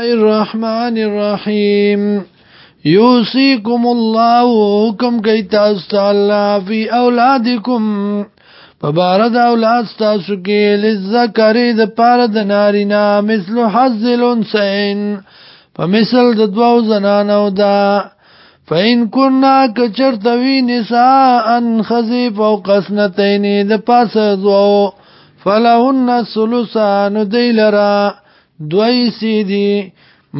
الرحمن الرحیم یوسیکم الله حکم کوي تاسو تعالی فی اولادکم په بارد اولاد تاسو کې لذکرې د پاره د نارینا مثل حظ الانسین په مثل د دوو زنانو دا فین کنا کچرتوی نساء ان خزی فوق اسنتین د پاسه دوو فلهن ثلثان دیلرا دوی سی دی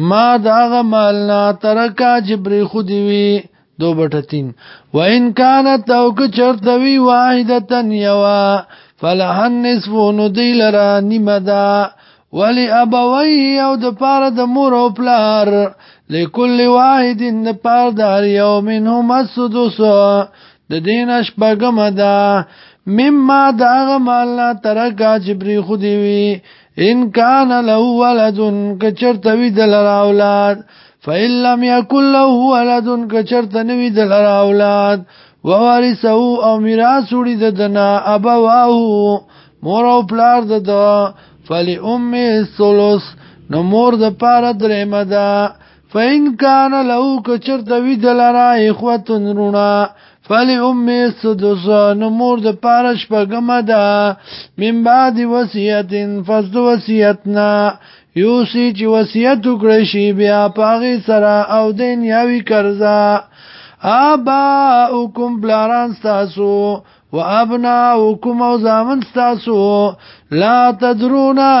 ما داغ مالنا ترکا جبری خودی وی دو بٹا تین و این کانت او که چرتوی واحدتن یوا فلحن نصفو نو دی لرا نیمدا ولی ابوی او د پار د مور او پلار لکل واحد د پار دار یوم هم السدوس د دین شپګم ده مما داغ مالنا ترکا چپری خودی وی ان کان له ولدن کچرتوی دلر اولاد فإن لم يكن له ولد کچرتنوی دلر اولاد ووارثه او میراث وړي ددنا ابواه مور او پلار دد فلی ام الثلث نو مور د پاره درېمه ده فإن كان له كچر دوی دلرا اخوتن رونا فلی امی سدسا نمور د پارش پگم دا من بعد وسیعتن فسد وسیعتنا یوسی چی وسیعتو کرشی بیا پاغی سرا او دین یاوی کرزا آبا اکم پلاران ستاسو وابناؤکم او زامن تاسو لا تدرونا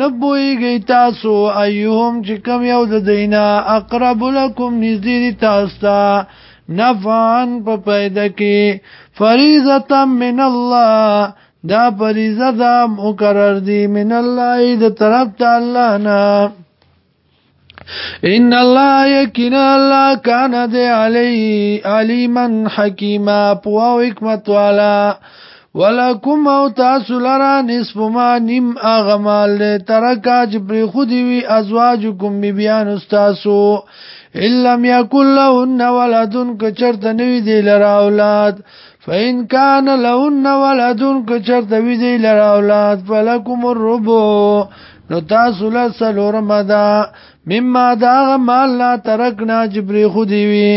نبویږي تاسو ايهم چې کم یو د دینا اقرب لكم نذير تاسو نفعن په پیدا کې فریضه من الله دا فریضه دا مقرر دي من الله دې طرف ته الله نه ان الله یقینا الله کان ذی علی علیما حکیما پو او حکمت والا ولکم او تاسو لرا نصف ما نیم اغمال دی ترکاج پری خودی وی ازواجکم بی بیان استاسو اللم یکل لهن ولدن کچرت نوی دی لرا اولاد فین کان لهن ولدن کچرت وی دی لرا اولاد فلکم الربو نو دا سلس لورم دا مما دا مال لا ترکنا جبری خودی وی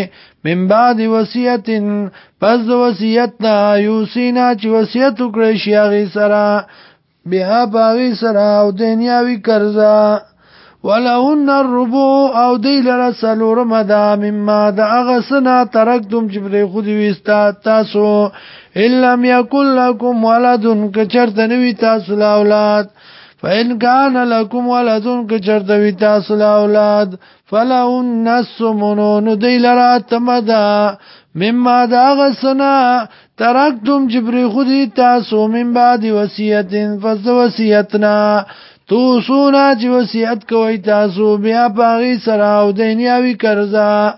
من بعد وصیت پس دا وصیت نا یوسینا چی وصیت اکرشی آغی سرا بیا باغی سرا او دنیاوی کرزا ولهن الربو او دی لرا سلورم دا مما دا اغسنا ترکتم جبری خودی ویستا تاسو اللم یکل لکم ولدن کچرت نوی تاسو الاولاد فإن كان لكم ولد كجردوي تاسو اولاد فلو النس منون دیلرا تمدا مما داغ سنا ترکتم جبری خودی تاسو من بعد وسیعت فس وسیعتنا تو سونا چې وسیعت کوي تاسو بیا پاغی سرا او دینیاوی کرزا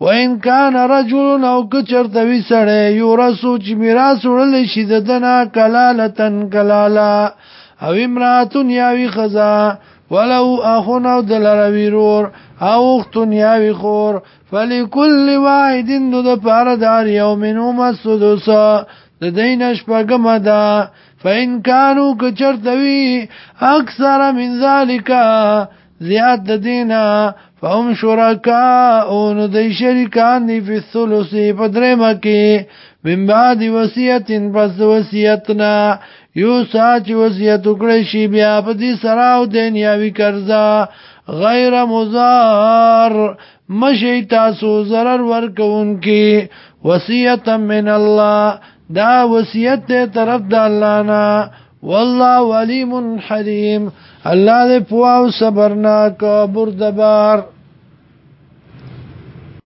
و ان کان رجل او کچرتوی سړی یو رسو چې میراث وړل شي ددنا کلالتن کلالا, کلالا او امراتون یاوی خزا ولو اخون او دلروی رور او اختون یاوی خور فلکل واحدین دو دا پاردار یومنوم السدوسا د دین شپګم ده فین کانو کچرتوی اکثر من ذالکا زیاد د دینا فهم شرکاء نو دی شرکان دی فی الثلثی پدرمکی من بعد وسیعت پس وسیعتنا یو ساعت وصیت وکړي شي بیا په دې سره او دنیاوي قرضا غیر مضار مشي تاسو zarar ورکوونکی وصیت من الله دا وصیت ته طرف د الله نه والله ولیم حلیم الله دې پوو صبرناک بردبار